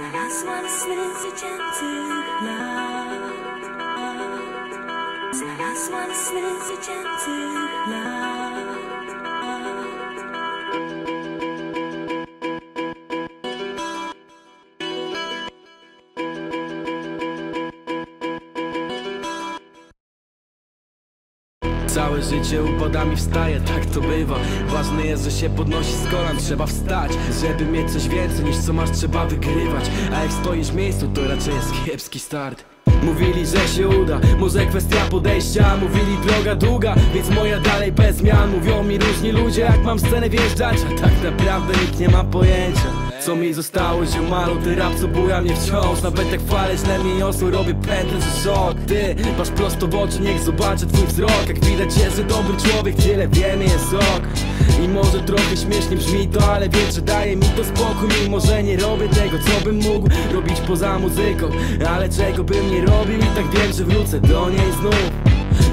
I just wanna gentle love. Said I just wanna gentle love. Całe życie upadami wstaje, tak to bywa. Ważne jest, że się podnosi z kolan, trzeba wstać. Żeby mieć coś więcej niż co masz, trzeba wygrywać. A jak stoisz w miejscu, to raczej jest kiepski start. Mówili, że się uda, może kwestia podejścia. Mówili droga długa, więc moja dalej bez zmian. Mówią mi różni ludzie, jak mam scenę wjeżdżać. A tak naprawdę nikt nie ma pojęcia co mi zostało ziomalu, ty rap co buja mnie wciąż. Nawet jak fale źle mnie niosą, robię pętlę, że szok Ty, patrz prosto w oczy, niech zobaczę twój wzrok. Jak widać jest, że dobry człowiek, tyle wiemy jest ok. I może trochę śmiesznie brzmi to, ale wiem, że daje mi to spokój. Mimo, że nie robię tego, co bym mógł robić poza muzyką. Ale czego bym nie robił i tak wiem, że wrócę do niej znów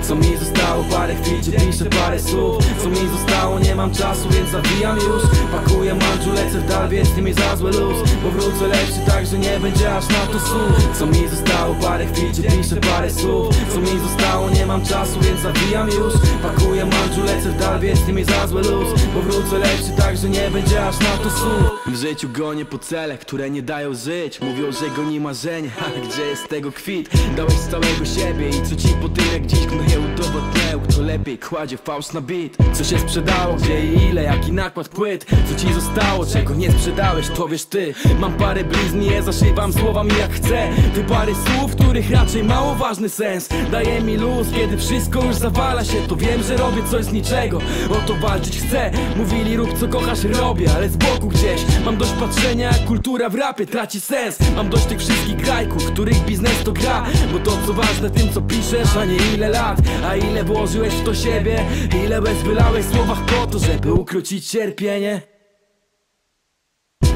co mi zostało? Parę chwil, gdzie piszę parę słów Co mi zostało? Nie mam czasu, więc zawijam już Pakuję mandżu, lecę w dal, więc nie mi za zły luz Bo wrócę lepszy, tak, że nie będzie aż na to słów Co mi zostało? Parę chwil, gdzie piszę parę słów Co mi zostało? Nie mam czasu, więc zawijam już Pakuję mandżu, lecę w dal, więc nie mi za zły luz Bo wrócę lepszy, tak, że nie będzie aż na to słów W życiu gonię po celach, które nie dają żyć Mówią, że goni marzenie, ale gdzie jest tego kwit? Dałeś z całego siebie i co ci po tym jak dziś eu dou boteco lepiej kładzie fałsz na beat Co się sprzedało, gdzie i ile, jaki nakład płyt. Co ci zostało, czego nie sprzedałeś, to wiesz ty. Mam parę blizn, nie zaszywam słowami jak chcę. Ty parę słów, których raczej mało ważny sens. Daje mi luz, kiedy wszystko już zawala się. To wiem, że robię coś z niczego, o to walczyć chcę. Mówili rób co kochasz, robię, ale z boku gdzieś. Mam dość patrzenia, jak kultura w rapie traci sens. Mam dość tych wszystkich grajków, których biznes to gra. Bo to co ważne tym co piszesz, a nie ile lat. A ile włożyłeś to siebie Ile łez wylałeś w słowach po to, żeby ukrócić cierpienie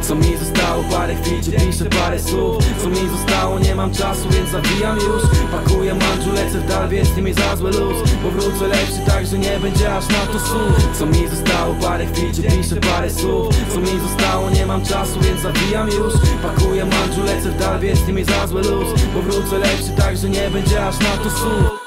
co mi zostało? Parę chwil, gdzie piszę parę słów Co mi zostało? Nie mam czasu, więc zawijam już Pakuję mandżu, lecę w dal, więc nie mi za zły luz Bo wrócę lepszy, tak, że nie będzie aż na to słów Co mi zostało? Parę chwil, gdzie piszę parę słów Co mi zostało? Nie mam czasu, więc zawijam już Pakuję mandżu, lecę w dal, więc nie mi za zły luz Bo wrócę lepszy, tak, że nie będzie aż na to słów